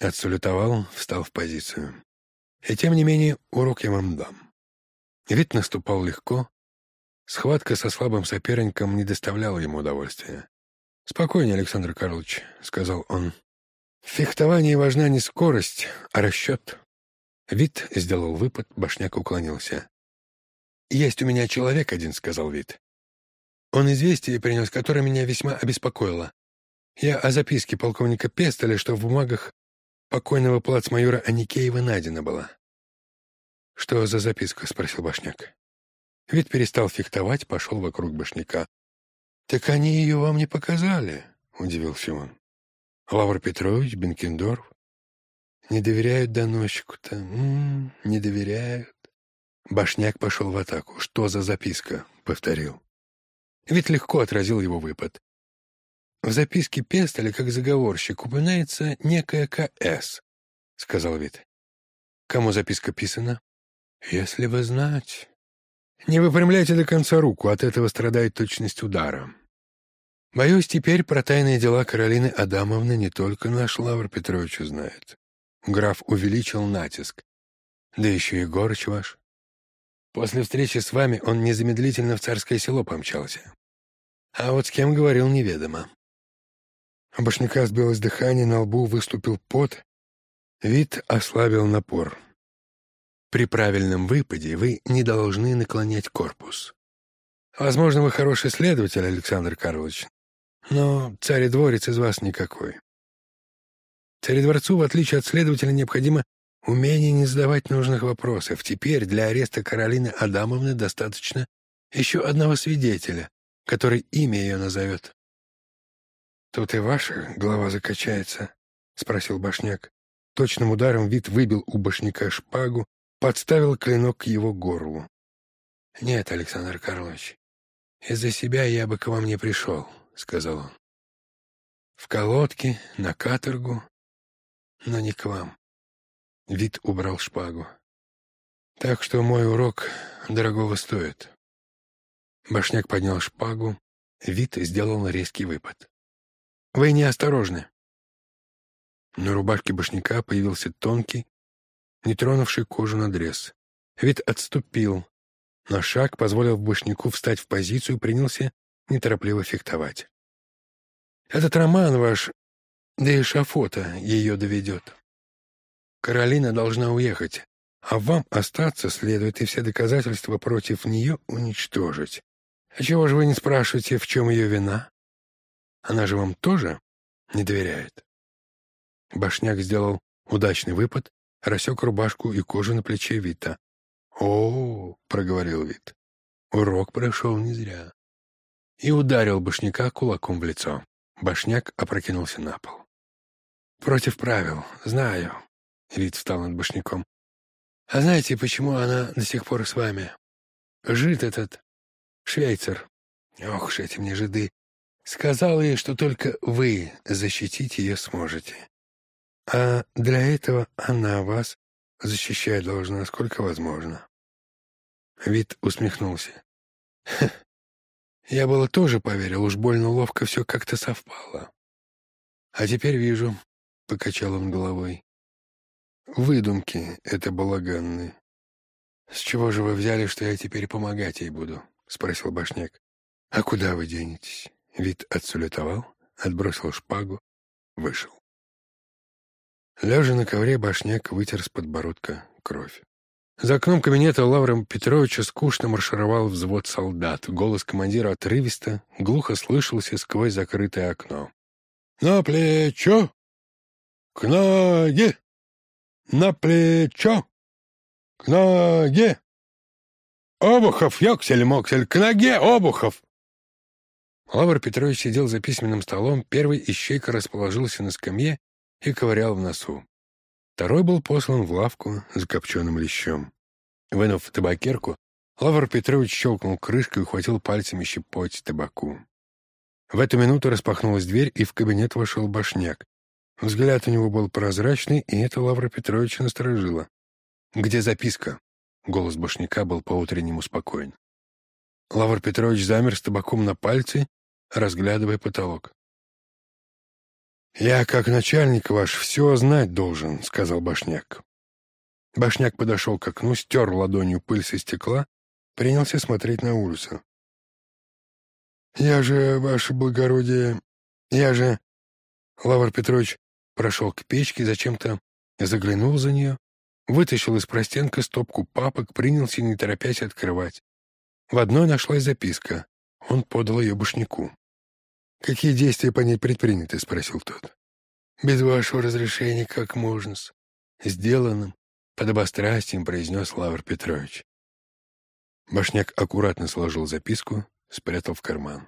Отсалютовал, встал в позицию. И тем не менее, урок я вам дам. Вид наступал легко. Схватка со слабым соперником не доставляла ему удовольствия. «Спокойнее, Александр Карлович», — сказал он. «В фехтовании важна не скорость, а расчет». Вид сделал выпад, башняк уклонился. «Есть у меня человек один», — сказал Вид. «Он известие принес, которое меня весьма обеспокоило. Я о записке полковника Пестоля, что в бумагах покойного плацмайора Аникеева найдена была». «Что за записка?» — спросил Башняк. Вид перестал фехтовать, пошел вокруг Башняка. «Так они ее вам не показали?» — удивился он. «Лавр Петрович, Бенкендорф? Не доверяют доносчику-то? М -м, не доверяют». Башняк пошел в атаку. «Что за записка?» — повторил. Ведь легко отразил его выпад. «В записке Пестоля, как заговорщик, упоминается некая К.С., — сказал Вит. «Кому записка писана?» «Если вы знать...» «Не выпрямляйте до конца руку, от этого страдает точность удара. Боюсь, теперь про тайные дела Каролины Адамовны не только наш Лавр Петрович узнает. Граф увеличил натиск. Да еще и Горыч ваш. После встречи с вами он незамедлительно в царское село помчался. А вот с кем говорил, неведомо. У башняка сбилось дыхание, на лбу выступил пот. Вид ослабил напор. При правильном выпаде вы не должны наклонять корпус. Возможно, вы хороший следователь, Александр Карлович, но царь-дворец из вас никакой. Царедворцу, в отличие от следователя, необходимо Умение не задавать нужных вопросов. Теперь для ареста Каролины Адамовны достаточно еще одного свидетеля, который имя ее назовет. «Тут и ваша голова закачается», — спросил Башняк. Точным ударом вид выбил у Башняка шпагу, подставил клинок к его горлу. «Нет, Александр Карлович, из-за себя я бы к вам не пришел», — сказал он. «В колодке, на каторгу, но не к вам. Вид убрал шпагу. Так что мой урок дорогого стоит. Башняк поднял шпагу. Вид сделал резкий выпад. «Вы неосторожны». На рубашке башняка появился тонкий, не тронувший кожу надрез. Вид отступил. На шаг, позволил башняку встать в позицию, принялся неторопливо фехтовать. «Этот роман ваш, да и шафота ее доведет. Каролина должна уехать, а вам остаться следует и все доказательства против нее уничтожить. А чего же вы не спрашиваете, в чем ее вина? Она же вам тоже не доверяет. Башняк сделал удачный выпад, рассек рубашку и кожу на плече Вита. «О, — проговорил Вит, — урок прошел не зря». И ударил Башняка кулаком в лицо. Башняк опрокинулся на пол. «Против правил, знаю. Рид встал над башняком. «А знаете, почему она до сих пор с вами? Жид этот, швейцар, ох уж эти мне жиды, сказал ей, что только вы защитить ее сможете. А для этого она вас защищать должна, сколько возможно». Вид усмехнулся. «Я было тоже поверил, уж больно ловко все как-то совпало. А теперь вижу», — покачал он головой, «Выдумки это балаганные». «С чего же вы взяли, что я теперь помогать ей буду?» — спросил Башняк. «А куда вы денетесь?» Вид отсулетовал, отбросил шпагу, вышел. Лежа на ковре, Башняк вытер с подбородка кровь. За окном кабинета Лавра Петровича скучно маршировал взвод солдат. Голос командира отрывисто, глухо слышался сквозь закрытое окно. «На плечо! К ноге!» на плечо, к ноге. Обухов, ёксель-моксель, к ноге, Обухов!» Лавр Петрович сидел за письменным столом, первый ищейка расположился на скамье и ковырял в носу. Второй был послан в лавку с копченым лещом. Вынув табакерку, Лавр Петрович щелкнул крышкой и ухватил пальцами щепоть табаку. В эту минуту распахнулась дверь, и в кабинет вошел башняк. Взгляд у него был прозрачный, и это Лавра Петровича насторожило. «Где записка?» Голос башняка был по-утреннему спокоен. Лавр Петрович замер с табаком на пальце, разглядывая потолок. «Я, как начальник ваш, все знать должен», — сказал Башняк. Башняк подошел к окну, стер ладонью пыль со стекла, принялся смотреть на улицу. «Я же, ваше благородие, я же...» Лавр Петрович прошел к печке, зачем-то заглянул за нее, вытащил из простенка стопку папок, принялся, не торопясь, открывать. В одной нашлась записка. Он подал ее Башняку. «Какие действия по ней предприняты?» — спросил тот. «Без вашего разрешения как можно-с?» «Сделанным», — под обострастием произнес Лавр Петрович. Башняк аккуратно сложил записку, спрятал в карман.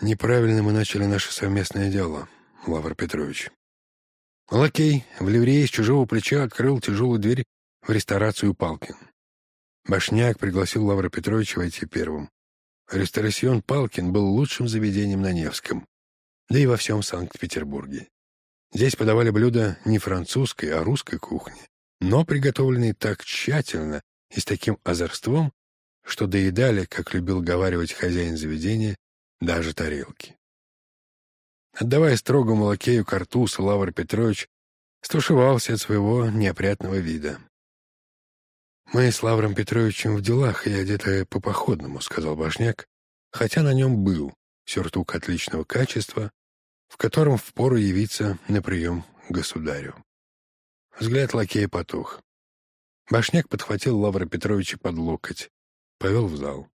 «Неправильно мы начали наше совместное дело, Лавр Петрович». Лакей в ливрее с чужого плеча открыл тяжелую дверь в ресторацию Палкин. Башняк пригласил Лавра Петровича войти первым. Ресторацион Палкин был лучшим заведением на Невском, да и во всем Санкт-Петербурге. Здесь подавали блюда не французской, а русской кухни, но приготовленные так тщательно и с таким озорством, что доедали, как любил говаривать хозяин заведения, даже тарелки. Отдавая строгому лакею картуз, Лавр Петрович стушевался от своего неопрятного вида. «Мы с Лавром Петровичем в делах и одеты по-походному», — сказал Башняк, хотя на нем был сюртук отличного качества, в котором впору явиться на прием государю. Взгляд лакея потух. Башняк подхватил Лавра Петровича под локоть, повел в зал.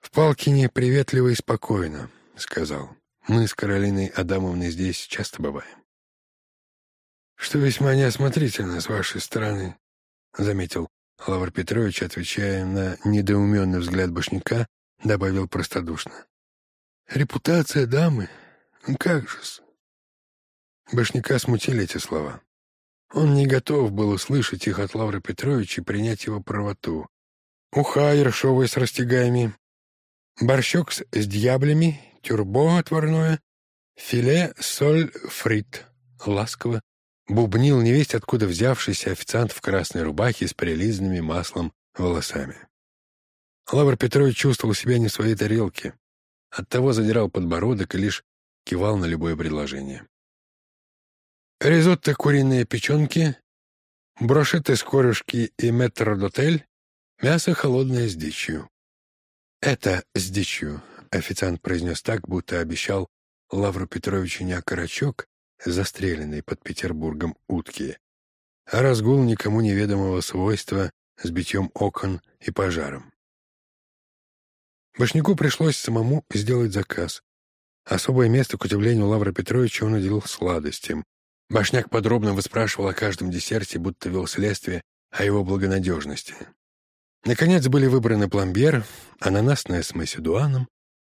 «В Палкине приветливо и спокойно», — сказал. «Мы с Каролиной Адамовной здесь часто бываем». «Что весьма неосмотрительно с вашей стороны», — заметил Лавр Петрович, отвечая на недоуменный взгляд башняка, добавил простодушно. «Репутация дамы? Как же-с?» Башняка смутили эти слова. Он не готов был услышать их от Лавра Петровича и принять его правоту. Уха ершовая с растягаями, борщок с, с дьяблями, тюрбо отварное, филе соль фрит, ласково бубнил невесть откуда взявшийся официант в красной рубахе с прилизанными маслом волосами. Лавр Петрович чувствовал себя не в своей тарелке, оттого задирал подбородок и лишь кивал на любое предложение. Ризотто куриные печенки, брошеты с корюшки и метродотель, мясо холодное с дичью. «Это с дичью», — официант произнес так, будто обещал Лавру Петровичу не окорочок, застреленной под Петербургом утки, а разгул никому неведомого свойства с битьем окон и пожаром. Башняку пришлось самому сделать заказ. Особое место, к удивлению Лавра Петровича, он уделил сладостям. Башняк подробно выспрашивал о каждом десерте, будто вел следствие о его благонадежности. Наконец были выбраны пломбир, ананасная с масседуаном,